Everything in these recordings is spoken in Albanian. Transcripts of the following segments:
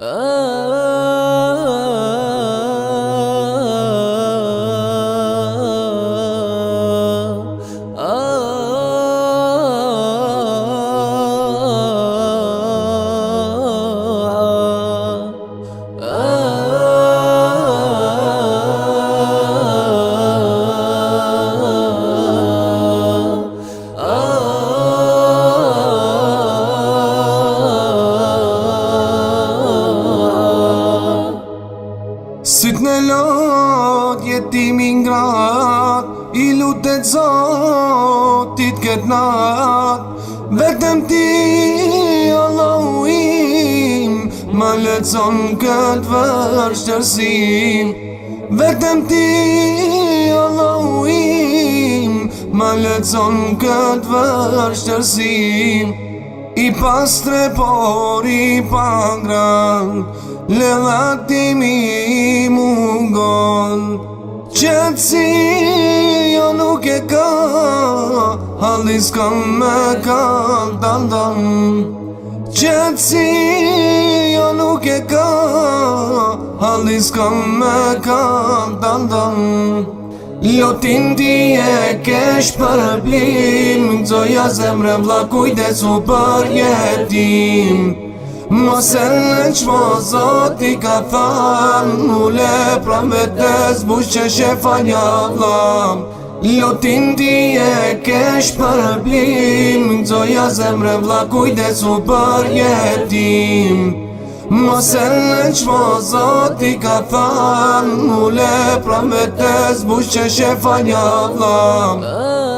Oh. nat, jetimi ngrat, i lutet zotit këtë nat, vetëm ti, Allah u më lecon këtë vërshqërsim, vetëm ti, Allah u më lecon këtë vërshqërsim, i pas tre por i pangrat, Lëvatimi mungon Qëtësi jo nuk e ka Halis ka me ka Dal dal Qëtësi jo nuk e ka Halis ka me ka Dal dal Lotin ti e kesh për blim Zoja zemre vla kujdesu për jetim Qëtësi Mose në qmo i ka thanë Mule pra me des bush që shefa një dham Lotin ti e kesh për blim Zoja zemre vla kujdes u për jetim Mose në qmo i ka thanë Mule pra me des bush që shefa një dham një dham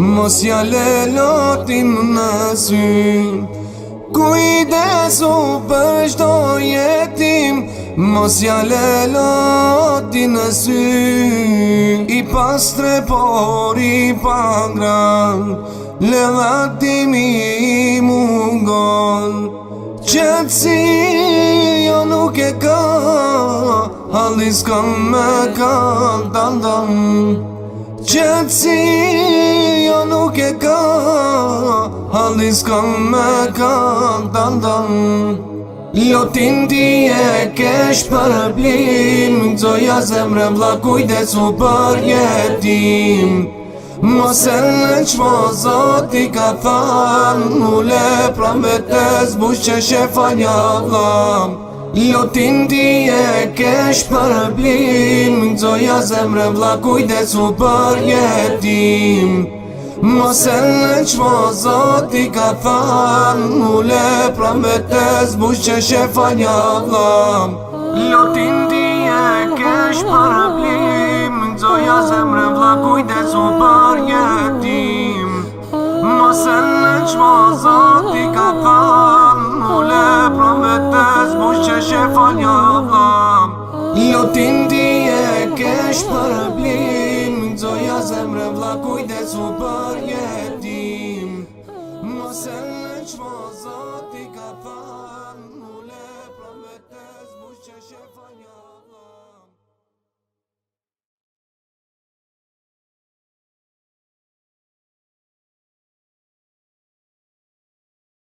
Mos jale lotin në syn Kujdesu për shdo jetim Mos jale lotin në sy I pas tre por i pangran Levatimi i mungon Qëtësi jo nuk e ka Halli s'kam me ka Dandam Dandam Gjëtë si jo nuk e ka Halis kam me ka Dan dan Lotin ti e kesh për blim ja zemre vla kujdes u për jetim Mose në që po zot i ka than Mule pram vetes bush që shefa një vlam Jo ti e kesh për blim Ndzoja zemre vla kujde cu për jetim Mose në qmo zot i ka than Mule pra me te që shë fa një vlam Jo ti e kesh për blim Ndzoja zemre vla kujde cu për jetim Lotin jo ti e kesh për blim Zoja zemre vla kujdesu për jetim Mosel